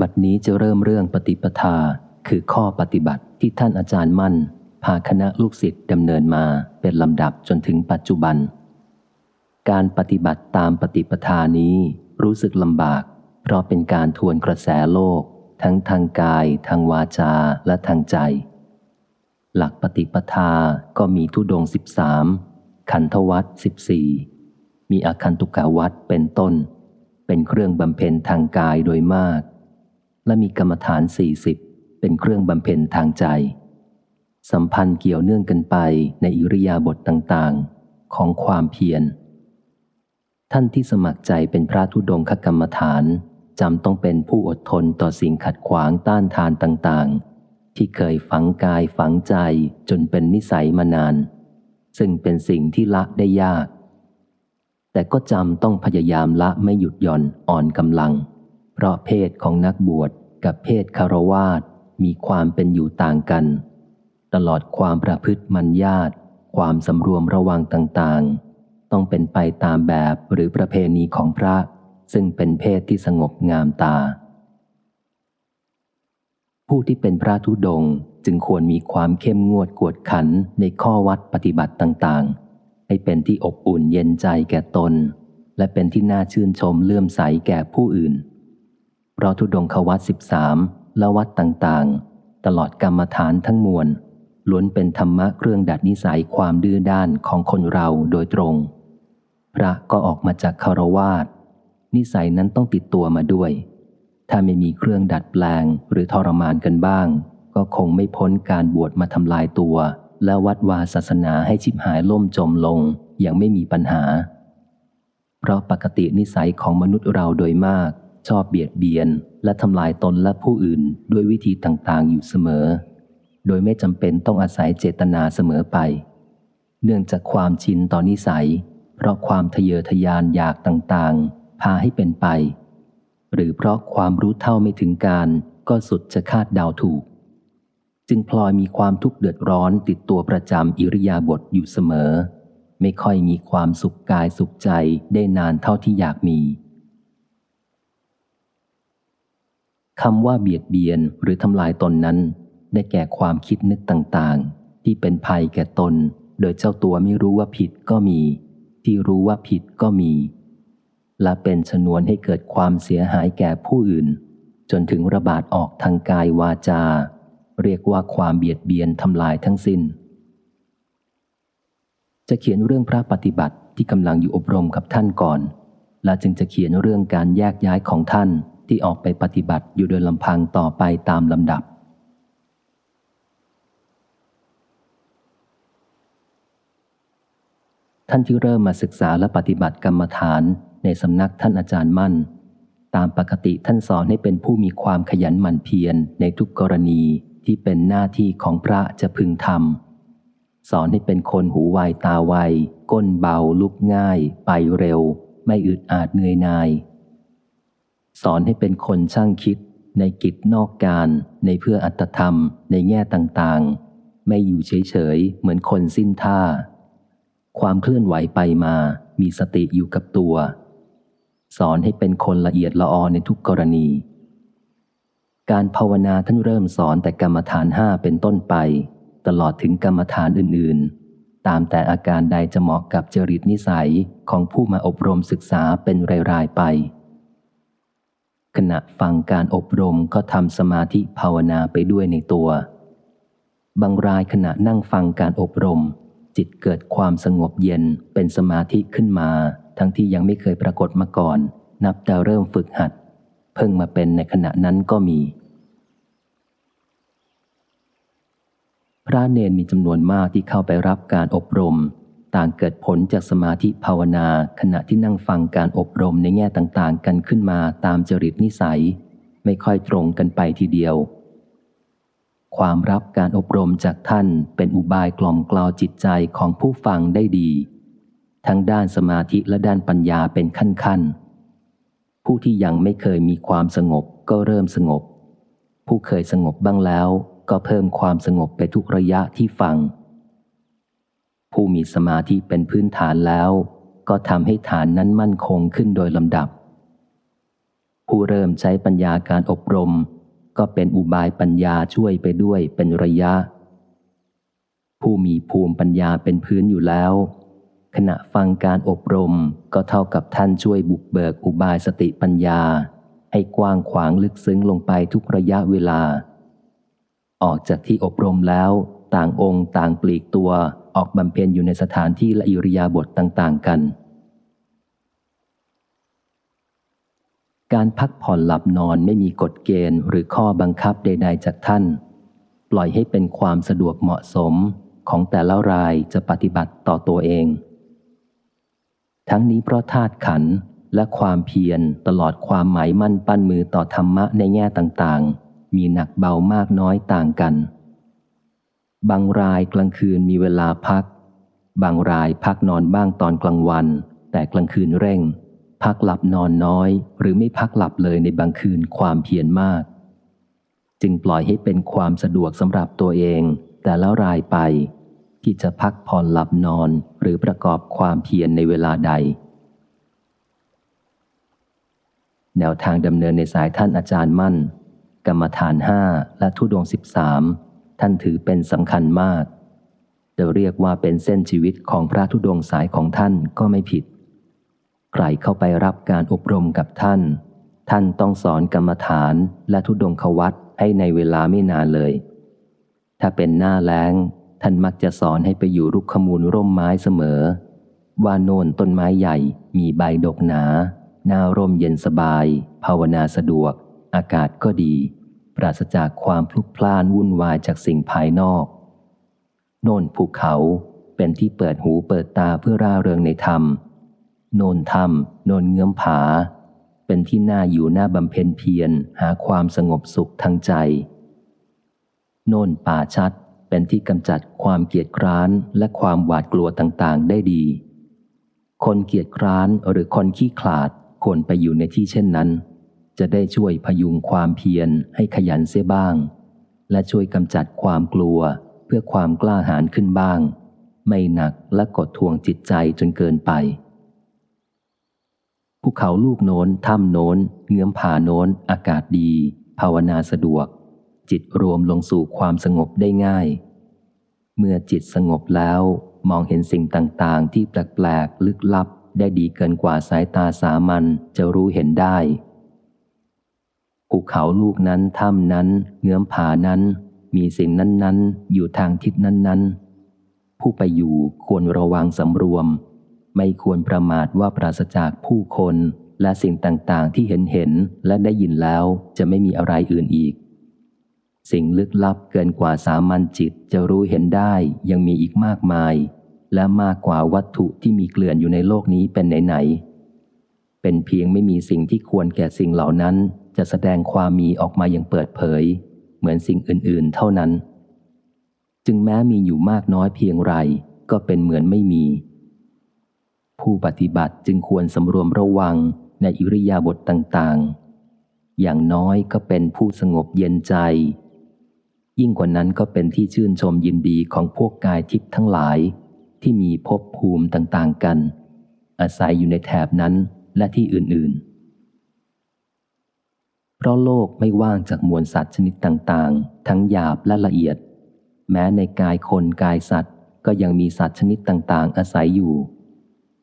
บัดนี้จะเริ่มเรื่องปฏิปทา คือข้อปฏิบัติที่ท่านอาจารย์มั่น พาคณะลูกศิษย์ดำเนินมาเป็นลำดับจนถึงปัจจุบัน การปฏิบัติตามปฏิปทานี้รู้สึกลำบาก เพราะเป็นการทวนกระแสโลก ทั้งทางกาย ทางวาจาและทางใจ หลักปฏิปทาก็มีทุดงสิบสามขันธวัตสิบสี่มีอาคันตุกาวัตเป็นต้น เป็นเครื่องบำเพ็ญทางกายโดยมาก และมีกรรมฐานสี่สิบเป็นเครื่องบำเพ็ญทางใจ สัมพันธ์เกี่ยวเนื่องกันไปในอิริยาบถต่างๆ ของความเพียร ท่านที่สมัครใจเป็นพระธุดงคกรรมฐานจำต้องเป็นผู้อดทนต่อสิ่งขัดขวางต้านทานต่างๆ ที่เคยฝังกายฝังใจจนเป็นนิสัยมานาน ซึ่งเป็นสิ่งที่ละได้ยาก แต่ก็จำต้องพยายามละไม่หยุดหย่อนอ่อนกำลัง เพราะเพศของนักบวชกับเพศคารวาสมีความเป็นอยู่ต่างกัน ตลอดความประพฤติมัญญาตความสำรวมระวังต่างๆ ต้องเป็นไปตามแบบหรือประเพณีของพระ ซึ่งเป็นเพศที่สงบงามตา ผู้ที่เป็นพระธุดงค์จึงควรมีความเข้มงวดกวดขันในข้อวัดปฏิบัติต่างๆ ให้เป็นที่อบอุ่นเย็นใจแก่ตน และเป็นที่น่าชื่นชมเลื่อมใสแก่ผู้อื่น เพราะธุดงควัดสิบสามและวัดต่างๆ ตลอดกรรมฐานทั้งมวลล้วนเป็นธรรมะเครื่องดัดนิสัยความดื้อด้านของคนเราโดยตรง พระก็ออกมาจากคารวาสนิสัยนั้นต้องติดตัวมาด้วย ถ้าไม่มีเครื่องดัดแปลงหรือทรมานกันบ้าง ก็คงไม่พ้นการบวชมาทำลายตัว และวัดวาศาสนาให้ชิบหายล่มจมลงอย่างไม่มีปัญหา เพราะปกตินิสัยของมนุษย์เราโดยมาก ชอบเบียดเบียนและทำลายตนและผู้อื่นด้วยวิธีต่างๆ อยู่เสมอ โดยไม่จำเป็นต้องอาศัยเจตนาเสมอไป เนื่องจากความชินต่อนนิสัย เพราะความทะเยอทะยานอยากต่างๆ พาให้เป็นไป หรือเพราะความรู้เท่าไม่ถึงการก็สุดจะคาดเดาถูก จึงพลอยมีความทุกข์เดือดร้อนติดตัวประจำอิริยาบถอยู่เสมอ ไม่ค่อยมีความสุขกายสุขใจได้นานเท่าที่อยากมี คำว่าเบียดเบียนหรือทำลายตนนั้น ได้แก่ความคิดนึกต่างๆ ที่เป็นภัยแก่ตน โดยเจ้าตัวไม่รู้ว่าผิดก็มี ที่รู้ว่าผิดก็มี และเป็นชนวนให้เกิดความเสียหายแก่ผู้อื่น จนถึงระบาดออกทางกายวาจา เรียกว่าความเบียดเบียนทำลายทั้งสิน้น จะเขียนเรื่องพระปฏิบัติที่กำลังอยู่อบรมกับท่านก่อน และจึงจะเขียนเรื่องการแยกย้ายของท่าน ที่ออกไปปฏิบัติอยู่โดยลำพังต่อไปตามลำดับ ท่านที่เริ่มมาศึกษาและปฏิบัติกรรมฐานในสำนักท่านอาจารย์มั่น ตามปกติท่านสอนให้เป็นผู้มีความขยันหมั่นเพียรในทุกกรณีที่เป็นหน้าที่ของพระจะพึงทำสอนให้เป็นคนหูไวตาไว ก้นเบาลุกง่าย ไปเร็ว ไม่อึดอาดเหนื่อยนาย สอนให้เป็นคนช่างคิด ในกิจนอกการในเพื่ออัตธรรมในแง่ต่างๆ ไม่อยู่เฉยๆ เหมือนคนสิ้นท่า ความเคลื่อนไหวไปมามีสติอยู่กับตัว สอนให้เป็นคนละเอียดละออในทุกกรณี การภาวนาท่านเริ่มสอนแต่กรรมฐานห้าเป็นต้นไป ตลอดถึงกรรมฐานอื่นๆตามแต่อาการใดจะเหมาะกับจริตนิสัยของผู้มาอบรมศึกษาเป็นรายๆไป ณะฟังการอบรมก็ทำสมาธิภาวนาไปด้วยในตัว บางรายขณะนั่งฟังการอบรม จิตเกิดความสงบเย็นเป็นสมาธิขึ้นมา ทั้งที่ยังไม่เคยปรากฏมาก่อน นับแต่เริ่มฝึกหัด เพิ่งมาเป็นในขณะนั้นก็มี พระเนนมีจำนวนมากที่เข้าไปรับการอบรม ต่างเกิดผลจากสมาธิภาวนาขณะที่นั่งฟังการอบรมในแง่ต่างๆ กันขึ้นมาตามจริตนิสัย ไม่ค่อยตรงกันไปทีเดียว ความรับการอบรมจากท่านเป็นอุบายกล่อมกล่าวจิตใจของผู้ฟังได้ดี ทั้งด้านสมาธิและด้านปัญญาเป็นขั้นๆ ผู้ที่ยังไม่เคยมีความสงบก็เริ่มสงบ ผู้เคยสงบบ้างแล้วก็เพิ่มความสงบไปทุกระยะที่ฟัง ผู้มีสมาธิเป็นพื้นฐานแล้ว ก็ทำให้ฐานนั้นมั่นคงขึ้นโดยลำดับ ผู้เริ่มใช้ปัญญาการอบรม ก็เป็นอุบายปัญญาช่วยไปด้วยเป็นระยะ ผู้มีภูมิปัญญาเป็นพื้นอยู่แล้ว ขณะฟังการอบรมก็เท่ากับท่านช่วยบุกเบิกอุบายสติปัญญา ให้กว้างขวางลึกซึ้งลงไปทุกระยะเวลา ออกจากที่อบรมแล้ว ต่างองค์ต่างปลีกตัว ออกบำเพ็ญอยู่ในสถานที่และอิริยาบถต่าง ๆ กัน การพักผ่อนหลับนอนไม่มีกฎเกณฑ์หรือข้อบังคับใด ๆ จากท่าน ปล่อยให้เป็นความสะดวกเหมาะสมของแต่ละรายจะปฏิบัติต่อตัวเอง ทั้งนี้เพราะธาตุขันและความเพียรตลอดความหมายมั่นปั้นมือต่อธรรมะในแง่ต่างๆ มีหนักเบามากน้อยต่างกัน บางรายกลางคืนมีเวลาพัก บางรายพักนอนบ้างตอนกลางวัน แต่กลางคืนเร่ง พักหลับนอนน้อย หรือไม่พักหลับเลยในบางคืนความเพียรมาก จึงปล่อยให้เป็นความสะดวกสำหรับตัวเอง แต่แล้วรายไป ที่จะพักผ่อนหลับนอนหรือประกอบความเพียรในเวลาใด แนวทางดำเนินในสายท่านอาจารย์มั่น กรรมฐานห้าและทุดงสิบสาม ท่านถือเป็นสำคัญมาก จะเรียกว่าเป็นเส้นชีวิตของพระธุดงสายของท่านก็ไม่ผิด ใครเข้าไปรับการอบรมกับท่าน ท่านต้องสอนกรรมฐานและทุดงควัตให้ในเวลาไม่นานเลย ถ้าเป็นหน้าแล้ง ท่านมักจะสอนให้ไปอยู่รุกขมูลร่มไม้เสมอ ว่าโน่นต้นไม้ใหญ่มีใบดกหนา หน้าร่มเย็นสบาย ภาวนาสะดวก อากาศก็ดี ปราศจากความพลุกพล่านวุ่นวายจากสิ่งภายนอก โน่นภูเขาเป็นที่เปิดหูเปิดตาเพื่อร่าเริงในธรรม โน่นธรรม โน่นเงื้อมผา เป็นที่น่าอยู่น้าบำเพ็ญเพียรหาความสงบสุขทางใจ โน่นป่าชัดเป็นที่กำจัดความเกียดคร้านและความหวาดกลัวต่างๆ ได้ดี คนเกียดคร้านหรือคนขี้ขลาดควรไปอยู่ในที่เช่นนั้น จะได้ช่วยพยุงความเพียรให้ขยันเสียบ้าง และช่วยกำจัดความกลัวเพื่อความกล้าหาญขึ้นบ้าง ไม่หนักและกดทวงจิตใจจนเกินไปภูเขาลูกโน้นถ้ำโน้น เงื้อมผาโน้น อากาศดี ภาวนาสะดวก จิตรวมลงสู่ความสงบได้ง่าย เมื่อจิตสงบแล้วมองเห็นสิ่งต่างๆ ที่แปลกๆ ลึกลับได้ดีเกินกว่าสายตาสามัญจะรู้เห็นได้ ภูเขาลูกนั้นถ้ำนั้น เงื้อมผานั้น มีสิ่งนั้นๆ อยู่ทางทิศนั้นๆ ผู้ไปอยู่ควรระวังสำรวม ไม่ควรประมาทว่าปราศจากผู้คนและสิ่งต่างๆ ที่เห็นเห็นและได้ยินแล้วจะไม่มีอะไรอื่นอีก สิ่งลึกลับเกินกว่าสามัญจิตจะรู้เห็นได้ยังมีอีกมากมาย และมากกว่าวัตถุที่มีเกลื่อนอยู่ในโลกนี้เป็นไหนๆเป็นเพียงไม่มีสิ่งที่ควรแก่สิ่งเหล่านั้น จะแสดงความมีออกมาอย่างเปิดเผย เหมือนสิ่งอื่นๆ เท่านั้น จึงแม้มีอยู่มากน้อยเพียงไร ก็เป็นเหมือนไม่มี ผู้ปฏิบัติจึงควรสำรวมระวังในอิริยาบถต่างๆ อย่างน้อยก็เป็นผู้สงบเย็นใจ ยิ่งกว่านั้นก็เป็นที่ชื่นชมยินดีของพวกกายทิพย์ทั้งหลาย ที่มีภพภูมิต่างๆกัน อาศัยอยู่ในแถบนั้นและที่อื่นๆ เพราะโลกไม่ว่างจากมวลสัตว์ชนิดต่างๆ ทั้งหยาบและละเอียด แม้ในกายคนกายสัตว์ ก็ยังมีสัตว์ชนิดต่างๆ อาศัยอยู่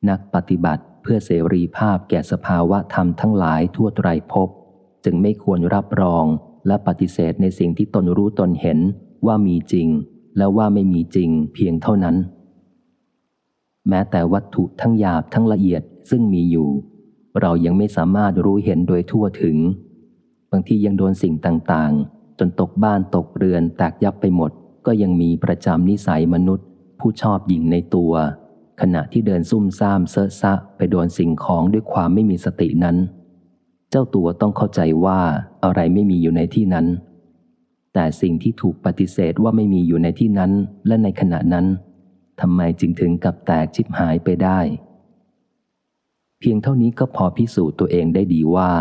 นักปฏิบัติเพื่อเสรีภาพแก่สภาวะธรรมทั้งหลายทั่วไตรภพจึงไม่ควรรับรองและปฏิเสธในสิ่งที่ตนรู้ตนเห็นว่ามีจริง และว่าไม่มีจริงเพียงเท่านั้น แม้แต่วัตถุทั้งหยาบทั้งละเอียดซึ่งมีอยู่ เรายังไม่สามารถรู้เห็นโดยทั่วถึง บางทียังโดนสิ่งต่างๆ จนตกบ้านตกเรือนแตกยับไปหมด ก็ยังมีประจำนิสัยมนุษย์ ผู้ชอบยิงในตัว ขณะที่เดินซุ่มซ่ามเซอะซะไปโดนสิ่งของด้วยความไม่มีสตินั้น เจ้าตัวต้องเข้าใจว่าอะไรไม่มีอยู่ในที่นั้น แต่สิ่งที่ถูกปฏิเสธว่าไม่มีอยู่ในที่นั้นและในขณะนั้นทำไมจึงถึงกับแตกชิบหายไปได้ เพียงเท่านี้ก็พอพิสูจน์ตัวเองได้ดีว่า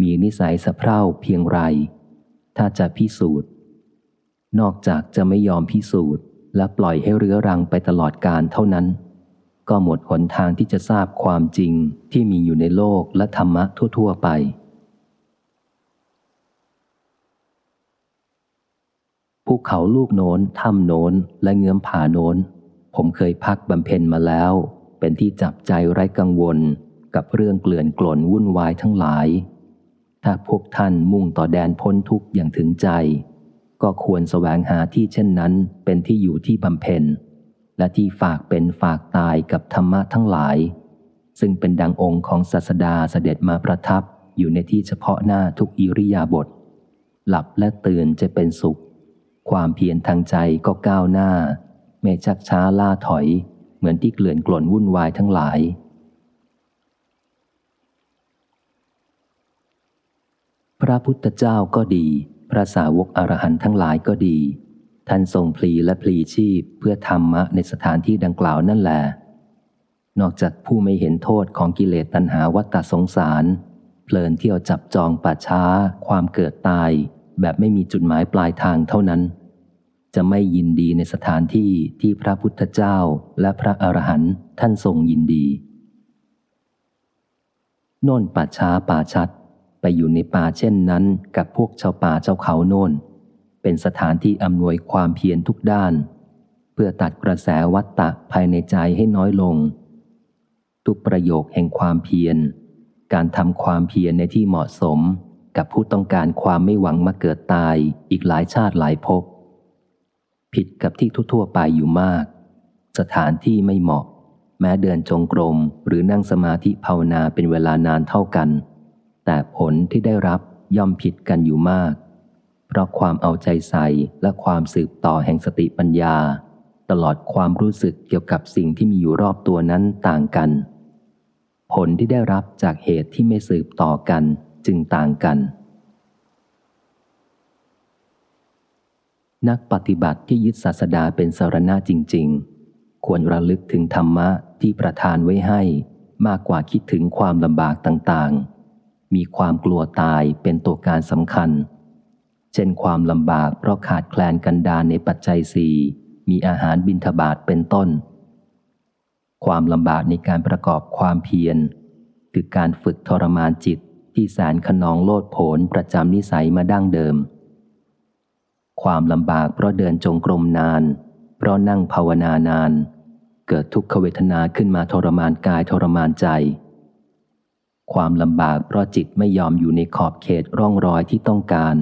มีนิสัยสะเพร่าเพียงไร ถ้าจะพิสูจน์ นอกจากจะไม่ยอมพิสูจน์ และปล่อยให้เรื้อรังไปตลอดการเท่านั้น ก็หมดหนทางที่จะทราบความจริงที่มีอยู่ในโลกและธรรมะทั่ว ๆ ไปภูเขาลูกโน้นถ้ำโน้น และเงื้อมผาโน้น ผมเคยพักบำเพ็ญมาแล้ว เป็นที่จับใจไร้กังวลกับเรื่องเกลื่อนกล่นวุ่นวายทั้งหลาย ถ้าพวกท่านมุ่งต่อแดนพ้นทุกข์อย่างถึงใจ ก็ควรแสวงหาที่เช่นนั้นเป็นที่อยู่ที่บำเพ็ญ และที่ฝากเป็นฝากตายกับธรรมะทั้งหลาย ซึ่งเป็นดังองค์ของศาสดาเสด็จมาประทับอยู่ในที่เฉพาะหน้าทุกอิริยาบถหลับและตื่นจะเป็นสุข ความเพียรทางใจก็ก้าวหน้า ไม่ชักช้าล่าถอย เหมือนที่เกลื่อนกล่นวุ่นวายทั้งหลาย ระพุทธเจ้าก็ดี พระสาวกอรหันต์ทั้งหลายก็ดี ท่านทรงพลีและพลีชีพเพื่อธรรมะในสถานที่ดังกล่าวนั่นแหละนอกจากผู้ไม่เห็นโทษของกิเลสตัณหาวัตตสงสาร เพลินเที่ยวจับจองป่าช้า ความเกิดตาย แบบไม่มีจุดหมายปลายทางเท่านั้น จะไม่ยินดีในสถานที่ที่พระพุทธเจ้าและพระอรหันต์ท่านทรงยินดี โน่นป่าช้าป่าชัด ไปอยู่ในป่าเช่นนั้นกับพวกชาวป่าเจ้าเขาโน่น เป็นสถานที่อำนวยความเพียรทุกด้าน เพื่อตัดกระแสวัตตะภายในใจให้น้อยลง ทุกประโยคแห่งความเพียร การทำความเพียรในที่เหมาะสม กับผู้ต้องการความไม่หวังมาเกิดตายอีกหลายชาติหลายภพผิดกับที่ทั่วๆไปอยู่มาก สถานที่ไม่เหมาะ แม้เดินจงกรมหรือนั่งสมาธิภาวนาเป็นเวลานานเท่ากัน แต่ผลที่ได้รับย่อมผิดกันอยู่มาก เพราะความเอาใจใส่และความสืบต่อแห่งสติปัญญา ตลอดความรู้สึกเกี่ยวกับสิ่งที่มีอยู่รอบตัวนั้นต่างกัน ผลที่ได้รับจากเหตุที่ไม่สืบต่อกันจึงต่างกัน นักปฏิบัติที่ยึดศาสดาเป็นสารณะจริง ๆ ควรระลึกถึงธรรมะที่ประทานไว้ให้มากกว่าคิดถึงความลำบากต่างๆ มีความกลัวตายเป็นตัวการสำคัญ เช่นความลำบากเพราะขาดแคลนกันดาในปัจจัยสี่มีอาหารบินทบาทเป็นต้น ความลำบากในการประกอบความเพียร คือการฝึกทรมานจิตที่แสนขนองโลดโผนประจำนิสัยมาดั้งเดิม ความลำบากเพราะเดินจงกรมนาน เพราะนั่งภาวนานาน เกิดทุกขเวทนาขึ้นมาทรมานกายทรมานใจ ความลำบากเพราะจิตไม่ยอมอยู่ในขอบเขตร่องรอยที่ต้องการ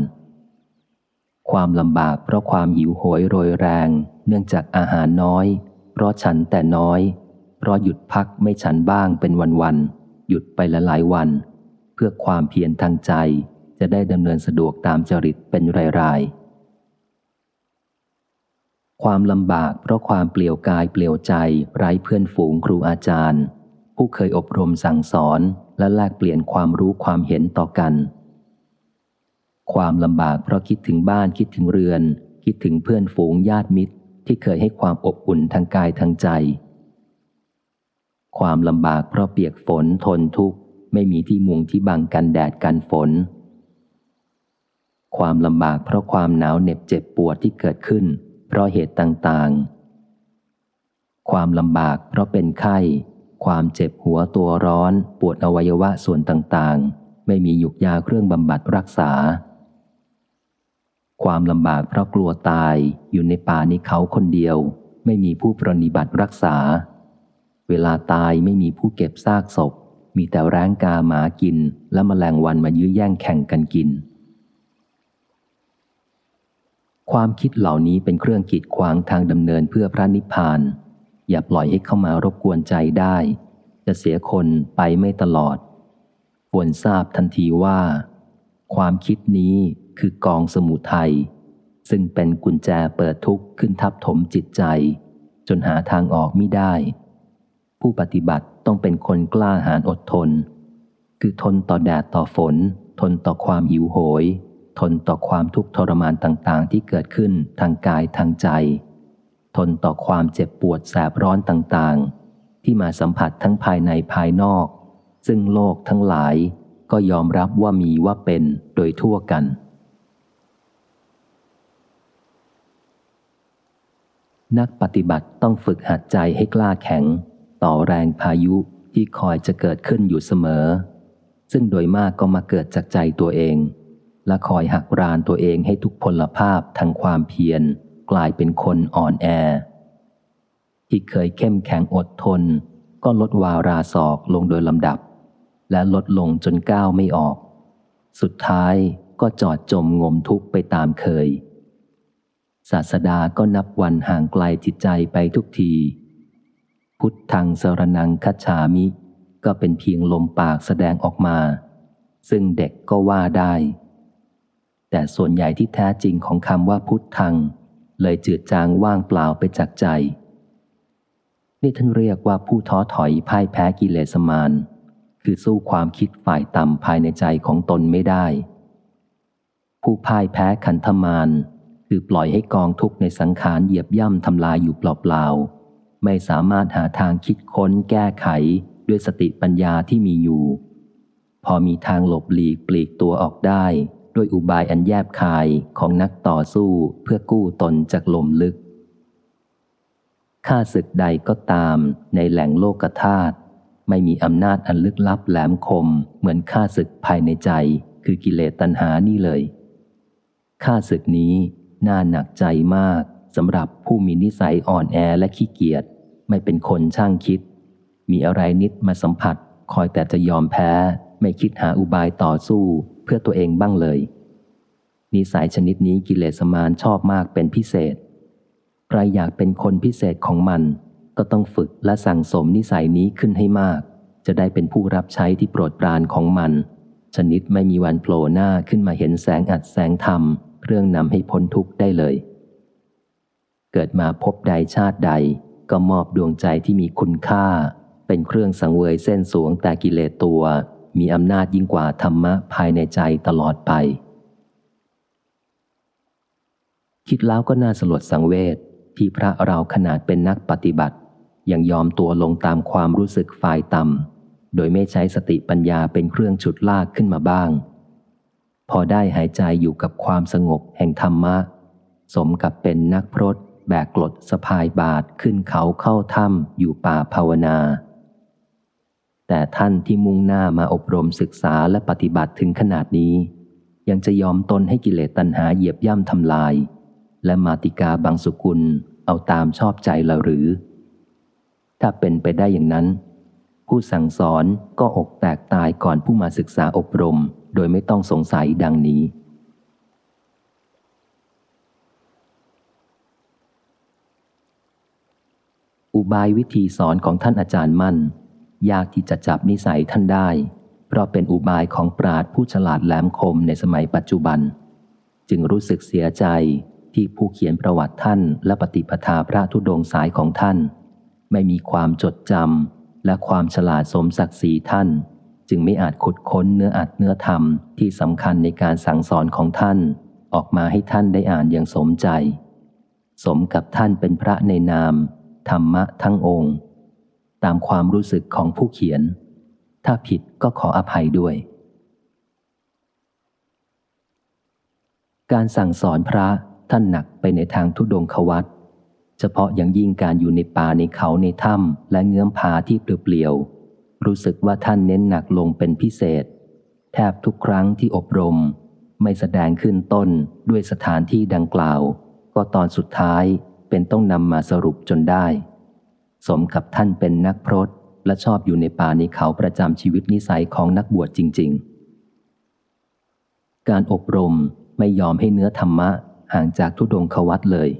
ความลำบากเพราะความหิวโหยโรยแรง เนื่องจากอาหารน้อย เพราะฉันแต่น้อย เพราะหยุดพักไม่ฉันบ้างเป็นวันๆหยุดไปละหลายวัน เพื่อความเพียรทางใจจะได้ดำเนินสะดวกตามจริตเป็นรายๆ ความลำบากเพราะความเปลี่ยวกายเปลี่ยวใจไร้เพื่อนฝูงครูอาจารย์ ผู้เคยอบรมสั่งสอน และแลกเปลี่ยนความรู้ความเห็นต่อกัน ความลำบากเพราะคิดถึงบ้านคิดถึงเรือน คิดถึงเพื่อนฝูงญาติมิตร ที่เคยให้ความอบอุ่นทางกายทางใจ ความลำบากเพราะเปียกฝนทนทุกข์ไม่มีที่มุงที่บังกันแดดกันฝน ความลำบากเพราะความหนาวเหน็บเจ็บปวดที่เกิดขึ้น เพราะเหตุต่างๆ ความลำบากเพราะเป็นไข้ ความเจ็บหัวตัวร้อน ปวดอวัยวะส่วนต่างๆ ไม่มีหยุกยาเครื่องบำบัดรักษา ความลำบากเพราะกลัวตายอยู่ในป่านี้เขาคนเดียว ไม่มีผู้ปรนิบัติรักษา เวลาตายไม่มีผู้เก็บซากศพ มีแต่แร้งกาหมากิน และมแมลงวันมายื้อแย่งแข่งกันกิน ความคิดเหล่านี้เป็นเครื่องกีดขวางทางดำเนินเพื่อพระนิพพาน อย่าปล่อยให้เข้ามารบกวนใจได้ จะเสียคนไปไม่ตลอด ควรทราบทันทีว่า ความคิดนี้คือกองสมุทัยซึ่งเป็นกุญแจเปิดทุกข์ขึ้นทับถมจิตใจ จนหาทางออกไม่ได้ ผู้ปฏิบัติต้องเป็นคนกล้าหาญอดทน คือทนต่อแดดต่อฝน ทนต่อความหิวโหย ทนต่อความทุกข์ทรมานต่างๆ ที่เกิดขึ้นทางกายทางใจ ทนต่อความเจ็บปวดแสบร้อนต่างๆ ที่มาสัมผัสทั้งภายในภายนอก ซึ่งโลกทั้งหลายก็ยอมรับว่ามีว่าเป็นโดยทั่วกัน นักปฏิบัติต้องฝึกหัดใจให้กล้าแข็ง ต่อแรงพายุที่คอยจะเกิดขึ้นอยู่เสมอ ซึ่งโดยมากก็มาเกิดจากใจตัวเอง และคอยหักรานตัวเองให้ทุกพลภาพทางความเพียร กลายเป็นคนอ่อนแอ ที่เคยเข้มแข็งอดทน ก็ลดวาราศอกลงโดยลำดับ และลดลงจนก้าวไม่ออก สุดท้ายก็จอดจมงมทุกข์ไปตามเคย ศาสดาก็นับวันห่างไกลจิตใจไปทุกที พุทธังสรนังคัจฉามิ ก็เป็นเพียงลมปากแสดงออกมา ซึ่งเด็กก็ว่าได้แต่ส่วนใหญ่ที่แท้จริงของคำว่าพุทธัง เลยจืดจางว่างเปล่าไปจากใจ นี่ท่านเรียกว่าผู้ท้อถอยพ่ายแพ้กิเลสมาน คือสู้ความคิดฝ่ายต่ำภายในใจของตนไม่ได้ ผู้พ่ายแพ้ขันธมาน คือปล่อยให้กองทุกข์ในสังขารเหยียบย่ำทำลายอยู่เปล่าๆไม่สามารถหาทางคิดค้นแก้ไขด้วยสติปัญญาที่มีอยู่ พอมีทางหลบหลีกปลีกตัวออกได้ ด้วยอุบายอันแยบคายของนักต่อสู้เพื่อกู้ตนจากลมลึกข้าศึกใดก็ตามในแหล่งโลกธาตุไม่มีอำนาจอันลึกลับแหลมคม เหมือนข้าศึกภายในใจ คือกิเลสตัณหานี่เลยข้าศึกนี้น่าหนักใจมากสำหรับผู้มีนิสัยอ่อนแอและขี้เกียจไม่เป็นคนช่างคิด มีอะไรนิดมาสัมผัส คอยแต่จะยอมแพ้ ไม่คิดหาอุบายต่อสู้ พื่อตัวเองบ้างเลยนิสัยชนิดนี้กิเลสมารชอบมากเป็นพิเศษ ใครอยากเป็นคนพิเศษของมัน ก็ต้องฝึกและสั่งสมนิสัยนี้ขึ้นให้มาก จะได้เป็นผู้รับใช้ที่โปรดปรานของมัน ชนิดไม่มีวันโผล่หน้าขึ้นมาเห็นแสงอัดแสงธรรมเรื่องนำให้พ้นทุกข์ได้เลย เกิดมาพบใดชาติใด ก็มอบดวงใจที่มีคุณค่า เป็นเครื่องสังเวยเส้นสวงแต่กิเลสตัว มีอำนาจยิ่งกว่าธรรมะภายในใจตลอดไป คิดแล้วก็น่าสลดสังเวชที่พระเราขนาดเป็นนักปฏิบัติ ยังยอมตัวลงตามความรู้สึกฝ่ายต่ำโดยไม่ใช้สติปัญญาเป็นเครื่องฉุดลากขึ้นมาบ้าง พอได้หายใจอยู่กับความสงบแห่งธรรมะ สมกับเป็นนักพรตแบกกลดสะพายบาทขึ้นเขาเข้าถ้ำอยู่ป่าภาวนา แต่ท่านที่มุ่งหน้ามาอบรมศึกษาและปฏิบัติถึงขนาดนี้ ยังจะยอมตนให้กิเลสตัณหาเหยียบย่ำทำลาย และมาติกาบางสุกุลเอาตามชอบใจละหรือ ถ้าเป็นไปได้อย่างนั้น ผู้สั่งสอนก็อกแตกตายก่อนผู้มาศึกษาอบรม โดยไม่ต้องสงสัยดังนี้ อุบายวิธีสอนของท่านอาจารย์มั่น ยากที่จะจับนิสัยท่านได้ เพราะเป็นอุบายของปราดผู้ฉลาดแหลมคมในสมัยปัจจุบัน จึงรู้สึกเสียใจที่ผู้เขียนประวัติท่านและปฏิปทาพระธุดงสายของท่าน ไม่มีความจดจำและความฉลาดสมศักดิ์ศรีท่าน จึงไม่อาจขุดค้นเนื้ออัดเนื้อธรรมที่สำคัญในการสั่งสอนของท่าน ออกมาให้ท่านได้อ่านอย่างสมใจ สมกับท่านเป็นพระในนาม ธรรมะทั้งองค์ ตามความรู้สึกของผู้เขียน ถ้าผิดก็ขออภัยด้วย การสั่งสอนพระท่านหนักไปในทางทุดงควัตเฉพาะอย่างยิ่งการอยู่ในป่าในเขาในถ้ำและเงื้อมผาที่เปลี่ยวรู้สึกว่าท่านเน้นหนักลงเป็นพิเศษ แทบทุกครั้งที่อบรม ไม่แสดงขึ้นต้นด้วยสถานที่ดังกล่าว ก็ตอนสุดท้ายเป็นต้องนำมาสรุปจนได้ สมกับท่านเป็นนักพรตและชอบอยู่ในป่าในเขาประจำชีวิตนิสัยของนักบวชจริง ๆ การอบรมไม่ยอมให้เนื้อธรรมะห่างจากทุดงควัตเลย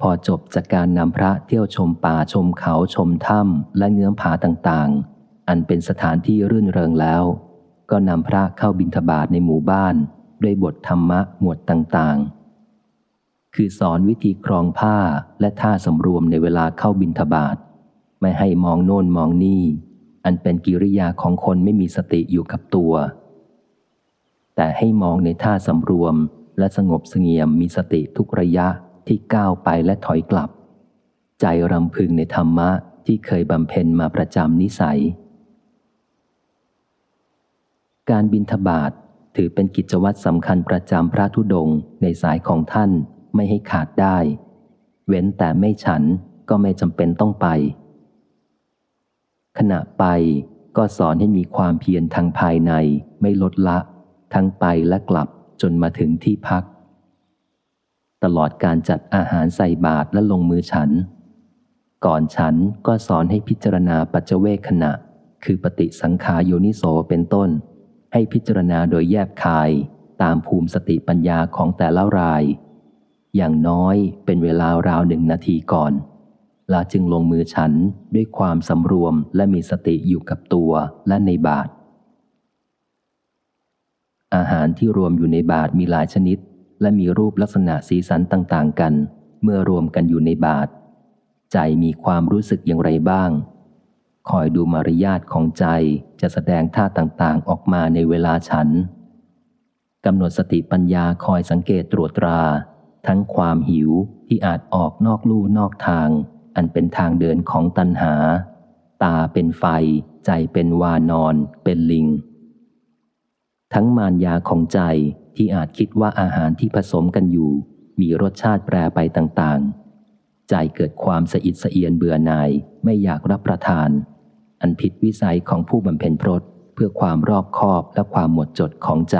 พอจบจากการนำพระเที่ยวชมป่าชมเขาชมถ้ำและเงื้อมผาต่างๆ อันเป็นสถานที่รื่นเริงแล้ว ก็นำพระเข้าบิณฑบาตในหมู่บ้าน ด้วยบทธรรมะหมวดต่างๆ คือสอนวิธีครองผ้าและท่าสำรวมในเวลาเข้าบิณฑบาตไม่ให้มองโน่นมองนี่ อันเป็นกิริยาของคนไม่มีสติอยู่กับตัว แต่ให้มองในท่าสำรวมและสงบเสงี่ยมมีสติทุกระยะที่ก้าวไปและถอยกลับ ใจรำพึงในธรรมะที่เคยบำเพ็ญมาประจำนิสัย การบินทบาทถือเป็นกิจวัตรสำคัญประจำพระธุดงในสายของท่าน ไม่ให้ขาดได้ เว้นแต่ไม่ฉันก็ไม่จำเป็นต้องไป ขณะไปก็สอนให้มีความเพียรทางภายในไม่ลดละ ทั้งไปและกลับจนมาถึงที่พัก ตลอดการจัดอาหารใส่บาตรและลงมือฉัน ก่อนฉันก็สอนให้พิจารณาปัจเจเวคขณะ คือปฏิสังขารโยนิโสเป็นต้น ให้พิจารณาโดยแยบคายตามภูมิสติปัญญาของแต่ละราย อย่างน้อยเป็นเวลาราวหนึ่งนาทีก่อนลาจึงลงมือฉันด้วยความสำรวมและมีสติอยู่กับตัวและในบาท อาหารที่รวมอยู่ในบาทมีหลายชนิด และมีรูปลักษณะสีสันต่างๆ กัน เมื่อรวมกันอยู่ในบาท ใจมีความรู้สึกอย่างไรบ้าง คอยดูมารยาทของใจจะแสดงท่าต่างๆออกมาในเวลาฉันกำหนดสติปัญญาคอยสังเกตตรวจตรา ทั้งความหิวที่อาจออกนอกลู่นอกทาง อันเป็นทางเดินของตัณหา ตาเป็นไฟ ใจเป็นวานอน เป็นลิง ทั้งมารยาของใจที่อาจคิดว่าอาหารที่ผสมกันอยู่ มีรสชาติแปรไปต่างๆ ใจเกิดความสะอิดสะเอียนเบื่อหน่ายไม่อยากรับประทาน อันผิดวิสัยของผู้บำเพ็ญพรตเพื่อความรอบคอบและความหมดจดของใจ